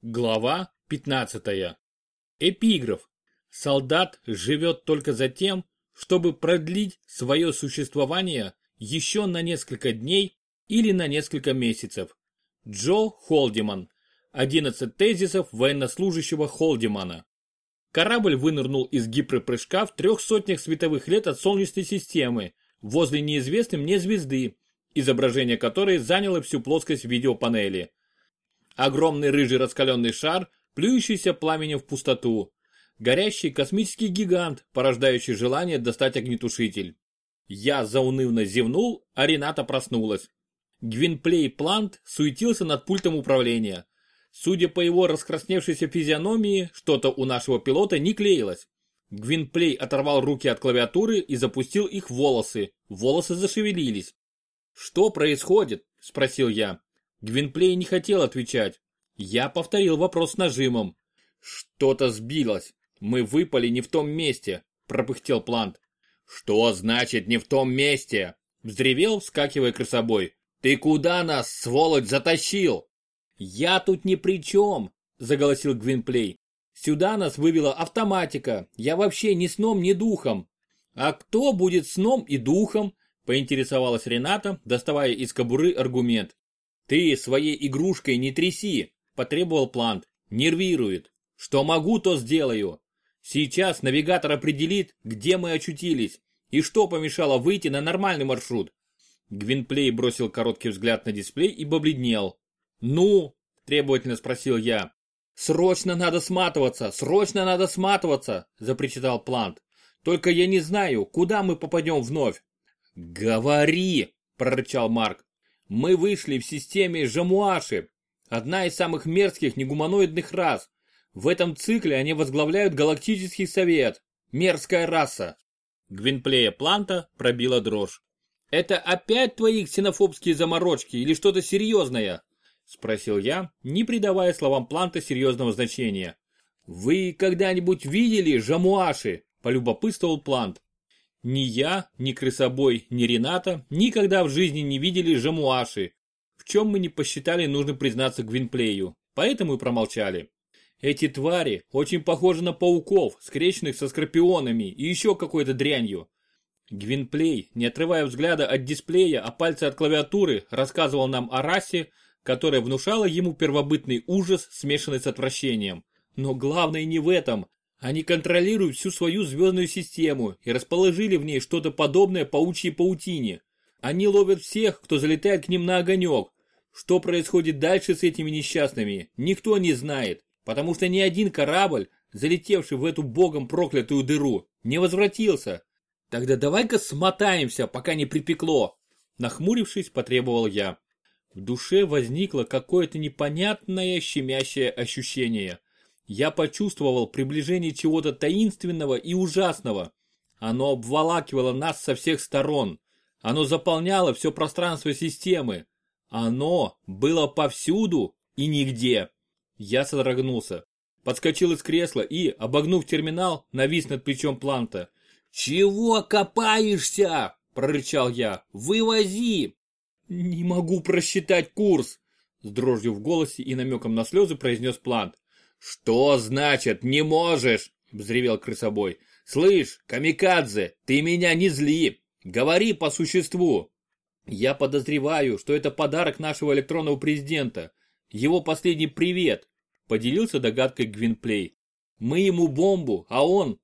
Глава 15. Эпиграф. Солдат живет только за тем, чтобы продлить свое существование еще на несколько дней или на несколько месяцев. Джо Холдиман. 11 тезисов военнослужащего Холдимана. Корабль вынырнул из гиперпрыжка в трех сотнях световых лет от Солнечной системы, возле неизвестной мне звезды, изображение которой заняло всю плоскость видеопанели. Огромный рыжий раскаленный шар, плюющийся пламенем в пустоту. Горящий космический гигант, порождающий желание достать огнетушитель. Я заунывно зевнул, а Рената проснулась. Гвинплей Плант суетился над пультом управления. Судя по его раскрасневшейся физиономии, что-то у нашего пилота не клеилось. Гвинплей оторвал руки от клавиатуры и запустил их в волосы. Волосы зашевелились. «Что происходит?» – спросил я. Гвинплей не хотел отвечать. Я повторил вопрос с нажимом. «Что-то сбилось. Мы выпали не в том месте», – пропыхтел Плант. «Что значит не в том месте?» – взревел, вскакивая крысобой. «Ты куда нас, сволочь, затащил?» «Я тут ни при чем», – заголосил Гвинплей. «Сюда нас вывела автоматика. Я вообще ни сном, ни духом». «А кто будет сном и духом?» – поинтересовалась Рената, доставая из кобуры аргумент. «Ты своей игрушкой не тряси», – потребовал Плант. «Нервирует. Что могу, то сделаю. Сейчас навигатор определит, где мы очутились, и что помешало выйти на нормальный маршрут». Гвинплей бросил короткий взгляд на дисплей и побледнел. «Ну?» – требовательно спросил я. «Срочно надо сматываться! Срочно надо сматываться!» – запричитал Плант. «Только я не знаю, куда мы попадем вновь?» «Говори!» – прорычал Марк. «Мы вышли в системе Жамуаши, одна из самых мерзких негуманоидных рас. В этом цикле они возглавляют Галактический Совет. Мерзкая раса!» Гвинплея Планта пробила дрожь. «Это опять твои ксенофобские заморочки или что-то серьезное?» Спросил я, не придавая словам Планта серьезного значения. «Вы когда-нибудь видели жамуаши?» – полюбопытствовал Плант. Ни я, ни крысобой, ни Рената никогда в жизни не видели жамуаши, в чем мы не посчитали нужным признаться Гвинплею, поэтому и промолчали. Эти твари очень похожи на пауков, скрещенных со скорпионами и еще какой-то дрянью. Гвинплей, не отрывая взгляда от дисплея, а пальцы от клавиатуры, рассказывал нам о расе, которая внушала ему первобытный ужас, смешанный с отвращением. Но главное не в этом. Они контролируют всю свою звездную систему и расположили в ней что-то подобное паучьей паутине. Они ловят всех, кто залетает к ним на огонек. Что происходит дальше с этими несчастными, никто не знает, потому что ни один корабль, залетевший в эту богом проклятую дыру, не возвратился. Тогда давай-ка смотаемся, пока не припекло. Нахмурившись, потребовал я. В душе возникло какое-то непонятное щемящее ощущение. Я почувствовал приближение чего-то таинственного и ужасного. Оно обволакивало нас со всех сторон. Оно заполняло все пространство системы. Оно было повсюду и нигде. Я содрогнулся. Подскочил из кресла и, обогнув терминал, навис над плечом Планта. «Чего копаешься?» – прорычал я. «Вывози!» «Не могу просчитать курс!» С дрожью в голосе и намеком на слезы произнес Плант. «Что значит не можешь?» Взревел крысобой. «Слышь, камикадзе, ты меня не зли! Говори по существу!» «Я подозреваю, что это подарок нашего электронного президента. Его последний привет!» Поделился догадкой Гвинплей. «Мы ему бомбу, а он...»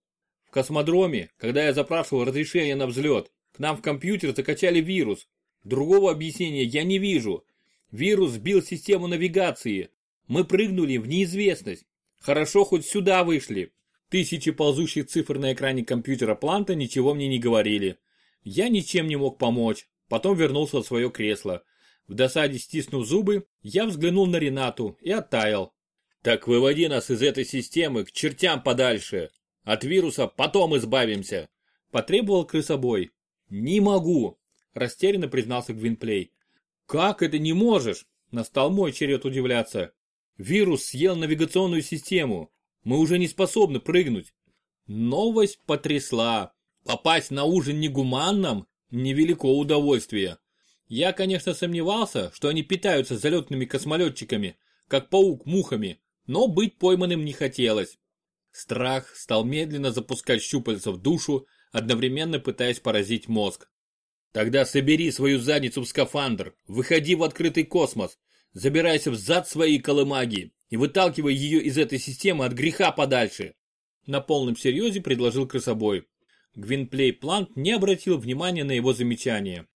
В космодроме, когда я запрашивал разрешение на взлет, к нам в компьютер закачали вирус, Другого объяснения я не вижу. Вирус сбил систему навигации. Мы прыгнули в неизвестность. Хорошо, хоть сюда вышли. Тысячи ползущих цифр на экране компьютера Планта ничего мне не говорили. Я ничем не мог помочь. Потом вернулся в свое кресло. В досаде стиснув зубы, я взглянул на Ренату и оттаял. «Так выводи нас из этой системы к чертям подальше. От вируса потом избавимся», – потребовал крысобой. «Не могу растерянно признался Гвинплей. «Как это не можешь?» Настал мой черед удивляться. «Вирус съел навигационную систему. Мы уже не способны прыгнуть». Новость потрясла. Попасть на ужин негуманным – невелико удовольствие. Я, конечно, сомневался, что они питаются залетными космолетчиками, как паук мухами, но быть пойманным не хотелось. Страх стал медленно запускать щупальца в душу, одновременно пытаясь поразить мозг. Тогда собери свою задницу в скафандр, выходи в открытый космос, забирайся в зад своей колымаги и выталкивай ее из этой системы от греха подальше. На полном серьезе предложил крысобой. Гвинплей Плант не обратил внимания на его замечание.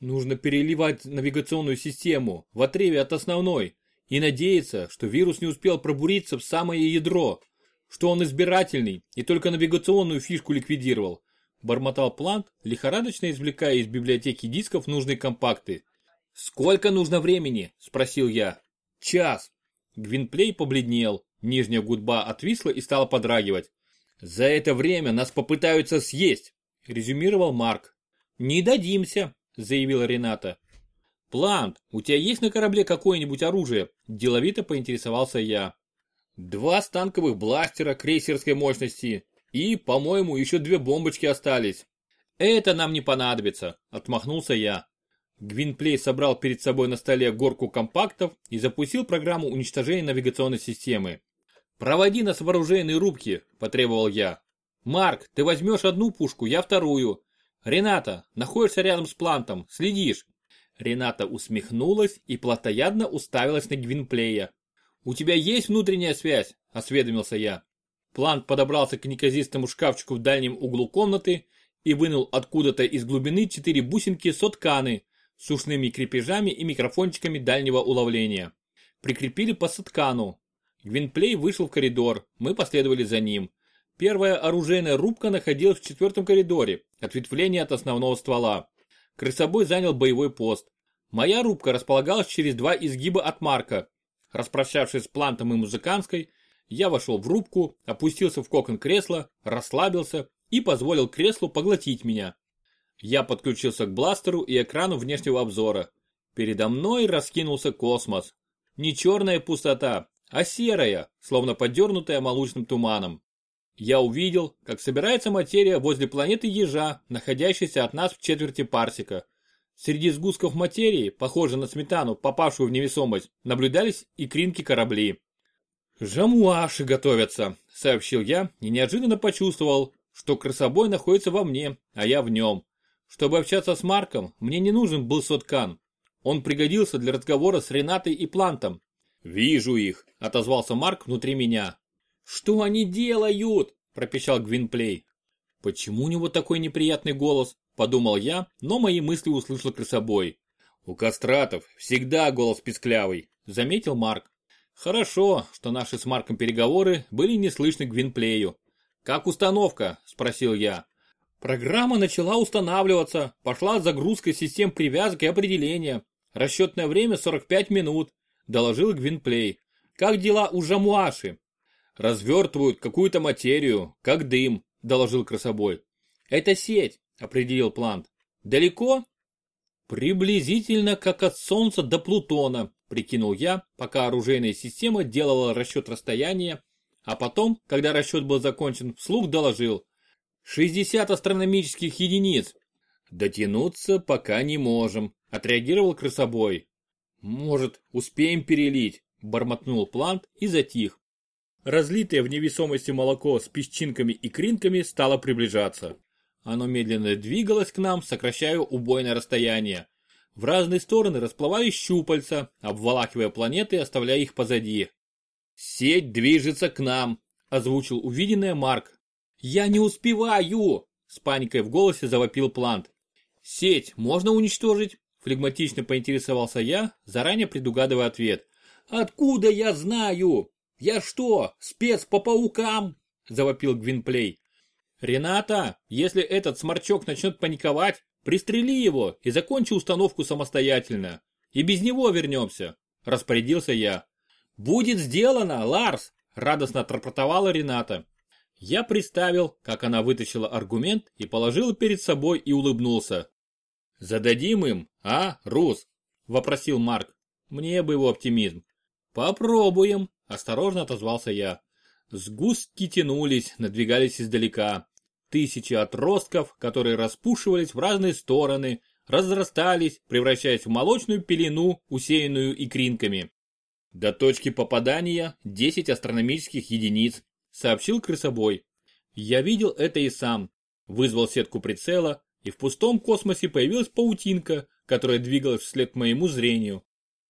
Нужно переливать навигационную систему в отрыве от основной и надеяться, что вирус не успел пробуриться в самое ядро, что он избирательный и только навигационную фишку ликвидировал. Бормотал Плант, лихорадочно извлекая из библиотеки дисков нужные компакты. «Сколько нужно времени?» – спросил я. «Час». Гвинплей побледнел, нижняя гудба отвисла и стала подрагивать. «За это время нас попытаются съесть», – резюмировал Марк. «Не дадимся», – заявила Рената. «Плант, у тебя есть на корабле какое-нибудь оружие?» – деловито поинтересовался я. «Два станковых бластера крейсерской мощности и, по-моему, еще две бомбочки остались». «Это нам не понадобится», – отмахнулся я. Гвинплей собрал перед собой на столе горку компактов и запустил программу уничтожения навигационной системы. «Проводи нас в оружейные рубки», – потребовал я. «Марк, ты возьмешь одну пушку, я вторую. Рената, находишься рядом с плантом, следишь». Рената усмехнулась и плотоядно уставилась на Гвинплея. «У тебя есть внутренняя связь?» – осведомился я. Плант подобрался к неказистому шкафчику в дальнем углу комнаты и вынул откуда-то из глубины четыре бусинки сотканы, с ушными крепежами и микрофончиками дальнего уловления. Прикрепили по соткану. Гвинплей вышел в коридор, мы последовали за ним. Первая оружейная рубка находилась в четвертом коридоре, ответвление от основного ствола. Крысобой занял боевой пост. Моя рубка располагалась через два изгиба от Марка. Распрощавшись с Плантом и Музыканской, я вошел в рубку, опустился в кокон кресла, расслабился и позволил креслу поглотить меня. Я подключился к бластеру и экрану внешнего обзора. Передо мной раскинулся космос. Не черная пустота, а серая, словно подернутая молочным туманом. Я увидел, как собирается материя возле планеты Ежа, находящейся от нас в четверти парсика. Среди сгустков материи, похожей на сметану, попавшую в невесомость, наблюдались и кринки корабли. «Жамуаши готовятся», — сообщил я и неожиданно почувствовал, что красобой находится во мне, а я в нем. Чтобы общаться с Марком, мне не нужен был соткан. Он пригодился для разговора с Ренатой и Плантом. «Вижу их», — отозвался Марк внутри меня. «Что они делают?» – пропищал Гвинплей. «Почему у него такой неприятный голос?» – подумал я, но мои мысли услышал крысобой. «У кастратов всегда голос писклявый», – заметил Марк. «Хорошо, что наши с Марком переговоры были не слышны Гвинплею». «Как установка?» – спросил я. Программа начала устанавливаться, пошла загрузка систем привязок и определения. Расчетное время 45 минут, доложил Гвинплей. Как дела у Жамуаши? Развертывают какую-то материю, как дым, доложил Красобой. Это сеть, определил Плант. Далеко? Приблизительно как от Солнца до Плутона, прикинул я, пока оружейная система делала расчет расстояния, а потом, когда расчет был закончен, вслух доложил. 60 астрономических единиц. Дотянуться пока не можем, отреагировал крысобой. Может, успеем перелить, бормотнул Плант и затих. Разлитое в невесомости молоко с песчинками и кринками стало приближаться. Оно медленно двигалось к нам, сокращая убойное расстояние. В разные стороны расплывались щупальца, обволакивая планеты и оставляя их позади. «Сеть движется к нам», – озвучил увиденное Марк, «Я не успеваю!» – с паникой в голосе завопил Плант. «Сеть можно уничтожить?» – флегматично поинтересовался я, заранее предугадывая ответ. «Откуда я знаю? Я что, спец по паукам?» – завопил Гвинплей. «Рената, если этот сморчок начнет паниковать, пристрели его и закончи установку самостоятельно. И без него вернемся», – распорядился я. «Будет сделано, Ларс!» – радостно отрапортовала Рената. Я представил, как она вытащила аргумент и положила перед собой и улыбнулся. «Зададим им, а, Рус?» – вопросил Марк. Мне бы его оптимизм. «Попробуем», – осторожно отозвался я. Сгустки тянулись, надвигались издалека. Тысячи отростков, которые распушивались в разные стороны, разрастались, превращаясь в молочную пелену, усеянную икринками. До точки попадания 10 астрономических единиц, сообщил крысобой. Я видел это и сам. Вызвал сетку прицела, и в пустом космосе появилась паутинка, которая двигалась вслед моему зрению.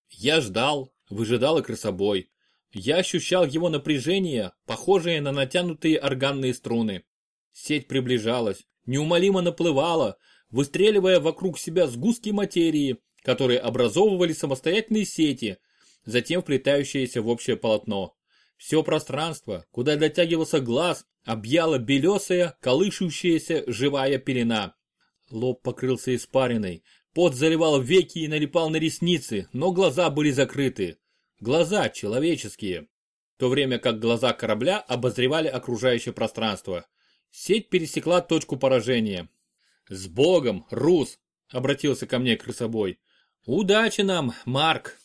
Я ждал, выжидал и крысобой. Я ощущал его напряжение, похожее на натянутые органные струны. Сеть приближалась, неумолимо наплывала, выстреливая вокруг себя сгустки материи, которые образовывали самостоятельные сети, затем вплетающиеся в общее полотно. Все пространство, куда дотягивался глаз, объяла белесая, колышущаяся живая пелена. Лоб покрылся испариной, пот заливал веки и налипал на ресницы, но глаза были закрыты. Глаза человеческие. В то время как глаза корабля обозревали окружающее пространство. Сеть пересекла точку поражения. «С Богом, Рус!» — обратился ко мне крысобой. «Удачи нам, Марк!»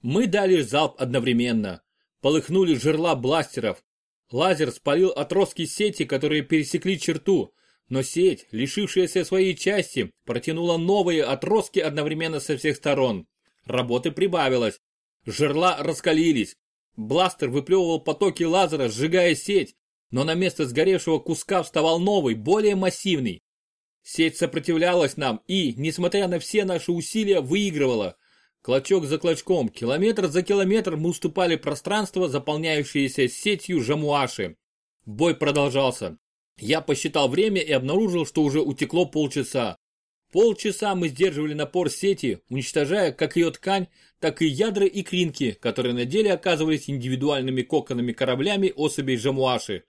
Мы дали залп одновременно. Полыхнули жерла бластеров. Лазер спалил отростки сети, которые пересекли черту, но сеть, лишившаяся своей части, протянула новые отростки одновременно со всех сторон. Работы прибавилось. Жерла раскалились. Бластер выплевывал потоки лазера, сжигая сеть, но на место сгоревшего куска вставал новый, более массивный. Сеть сопротивлялась нам и, несмотря на все наши усилия, выигрывала. Клочок за клочком, километр за километром мы уступали пространство, заполняющееся сетью жамуаши. Бой продолжался. Я посчитал время и обнаружил, что уже утекло полчаса. Полчаса мы сдерживали напор сети, уничтожая как ее ткань, так и ядра и кринки, которые на деле оказывались индивидуальными коконами кораблями особей Жамуаши.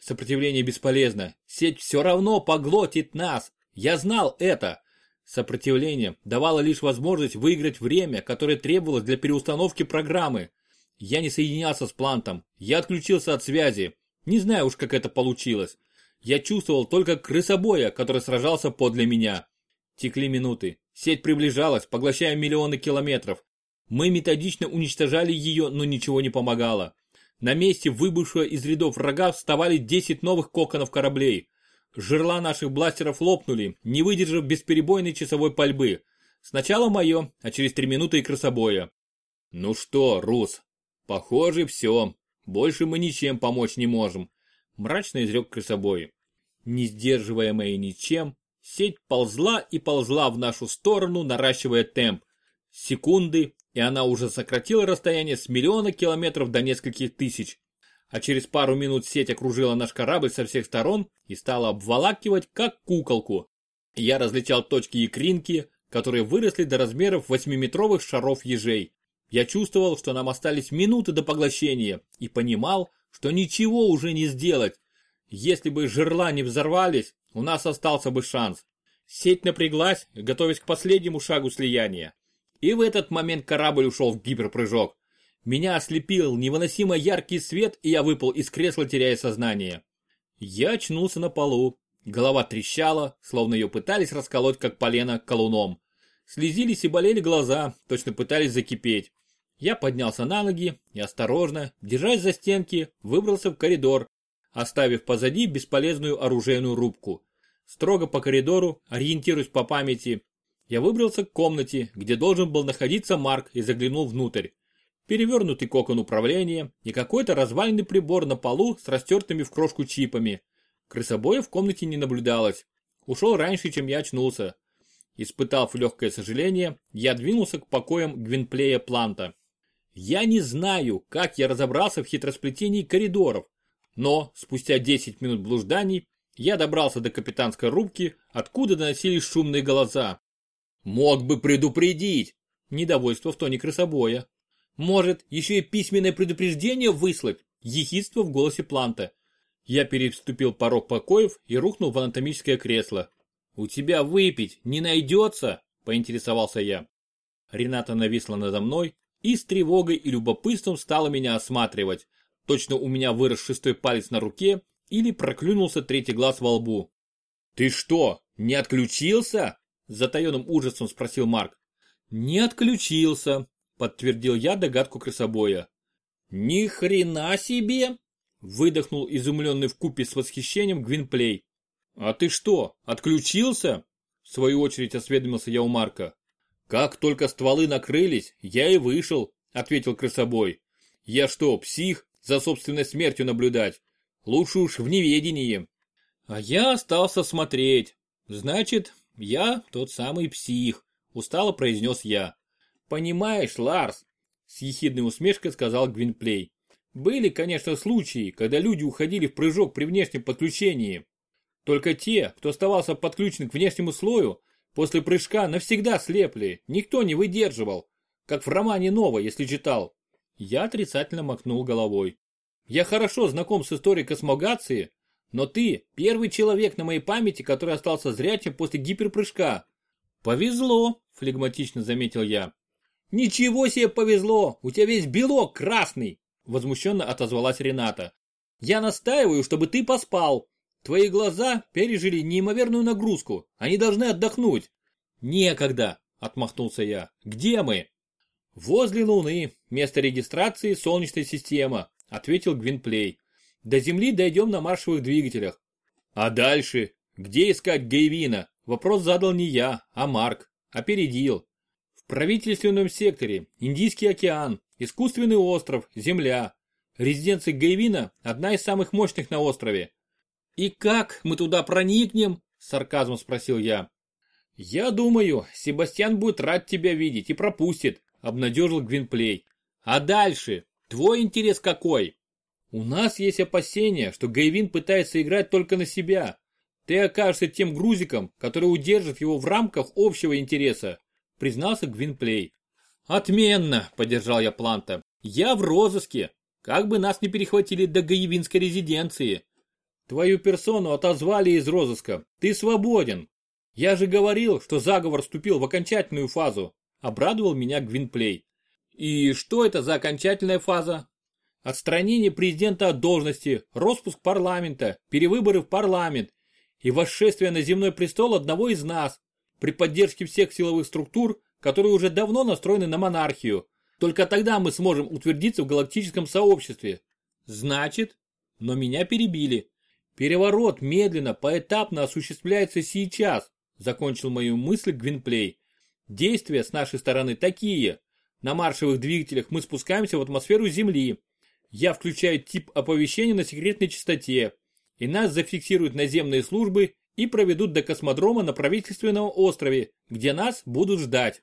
Сопротивление бесполезно. Сеть все равно поглотит нас. Я знал это. Сопротивление давало лишь возможность выиграть время, которое требовалось для переустановки программы. Я не соединялся с плантом. Я отключился от связи. Не знаю уж, как это получилось. Я чувствовал только крысобоя, который сражался подле меня. Текли минуты. Сеть приближалась, поглощая миллионы километров. Мы методично уничтожали ее, но ничего не помогало. На месте выбывшего из рядов врага вставали 10 новых коконов кораблей. Жерла наших бластеров лопнули, не выдержав бесперебойной часовой пальбы. Сначала мое, а через три минуты и красобоя. Ну что, Рус, похоже все. Больше мы ничем помочь не можем. Мрачно изрек крысобой. Не сдерживаемая ничем, сеть ползла и ползла в нашу сторону, наращивая темп. Секунды, и она уже сократила расстояние с миллиона километров до нескольких тысяч. А через пару минут сеть окружила наш корабль со всех сторон и стала обволакивать, как куколку. Я различал точки икринки, которые выросли до размеров восьмиметровых шаров ежей. Я чувствовал, что нам остались минуты до поглощения и понимал, что ничего уже не сделать. Если бы жерла не взорвались, у нас остался бы шанс. Сеть напряглась, готовясь к последнему шагу слияния. И в этот момент корабль ушел в гиперпрыжок. Меня ослепил невыносимо яркий свет, и я выпал из кресла, теряя сознание. Я очнулся на полу. Голова трещала, словно ее пытались расколоть, как полено, колуном. Слезились и болели глаза, точно пытались закипеть. Я поднялся на ноги и осторожно, держась за стенки, выбрался в коридор, оставив позади бесполезную оружейную рубку. Строго по коридору, ориентируясь по памяти, я выбрался к комнате, где должен был находиться Марк и заглянул внутрь. Перевернутый кокон управления и какой-то разваленный прибор на полу с растертыми в крошку чипами. Крысобоя в комнате не наблюдалось. Ушел раньше, чем я очнулся. Испытав легкое сожаление, я двинулся к покоям Гвинплея Планта. Я не знаю, как я разобрался в хитросплетении коридоров, но спустя 10 минут блужданий я добрался до капитанской рубки, откуда доносились шумные голоса. Мог бы предупредить. Недовольство в тоне крысобоя. Может, еще и письменное предупреждение выслать? Ехидство в голосе Планта. Я переступил порог покоев и рухнул в анатомическое кресло. «У тебя выпить не найдется?» – поинтересовался я. Рената нависла надо мной и с тревогой и любопытством стала меня осматривать. Точно у меня вырос шестой палец на руке или проклюнулся третий глаз во лбу. «Ты что, не отключился?» Затаенным ужасом спросил Марк. Не отключился, подтвердил я догадку крысобоя. Ни хрена себе! Выдохнул изумленный в купе с восхищением Гвинплей. А ты что, отключился? В свою очередь осведомился я у Марка. Как только стволы накрылись, я и вышел, ответил крысобой. Я что, псих, за собственной смертью наблюдать? Лучше уж в неведении. А я остался смотреть. Значит, я тот самый псих, устало произнес я. Понимаешь, Ларс, с ехидной усмешкой сказал Гвинплей. Были, конечно, случаи, когда люди уходили в прыжок при внешнем подключении. Только те, кто оставался подключен к внешнему слою, после прыжка навсегда слепли, никто не выдерживал. Как в романе «Нова», если читал. Я отрицательно макнул головой. Я хорошо знаком с историей космогации, но ты первый человек на моей памяти, который остался зрячим после гиперпрыжка. Повезло, флегматично заметил я. Ничего себе повезло, у тебя весь белок красный, возмущенно отозвалась Рената. Я настаиваю, чтобы ты поспал. Твои глаза пережили неимоверную нагрузку, они должны отдохнуть. Некогда, отмахнулся я. Где мы? Возле Луны, место регистрации Солнечная система, ответил Гвинплей. До Земли дойдем на маршевых двигателях. А дальше? Где искать Гейвина? Вопрос задал не я, а Марк. Опередил. Правительственном секторе, Индийский океан, искусственный остров, Земля. Резиденция Гейвина – одна из самых мощных на острове. «И как мы туда проникнем?» – с сарказмом спросил я. «Я думаю, Себастьян будет рад тебя видеть и пропустит», – обнадежил Гвинплей. «А дальше? Твой интерес какой?» «У нас есть опасения, что Гейвин пытается играть только на себя. Ты окажешься тем грузиком, который удержит его в рамках общего интереса», – признался Гвинплей. «Отменно!» – поддержал я Планта. «Я в розыске. Как бы нас не перехватили до Гаевинской резиденции. Твою персону отозвали из розыска. Ты свободен. Я же говорил, что заговор вступил в окончательную фазу. Обрадовал меня Гвинплей. И что это за окончательная фаза? Отстранение президента от должности, распуск парламента, перевыборы в парламент и восшествие на земной престол одного из нас при поддержке всех силовых структур, которые уже давно настроены на монархию. Только тогда мы сможем утвердиться в галактическом сообществе. Значит, но меня перебили. Переворот медленно, поэтапно осуществляется сейчас, закончил мою мысль Гвинплей. Действия с нашей стороны такие. На маршевых двигателях мы спускаемся в атмосферу Земли. Я включаю тип оповещения на секретной частоте. И нас зафиксируют наземные службы и проведут до космодрома на правительственном острове, где нас будут ждать.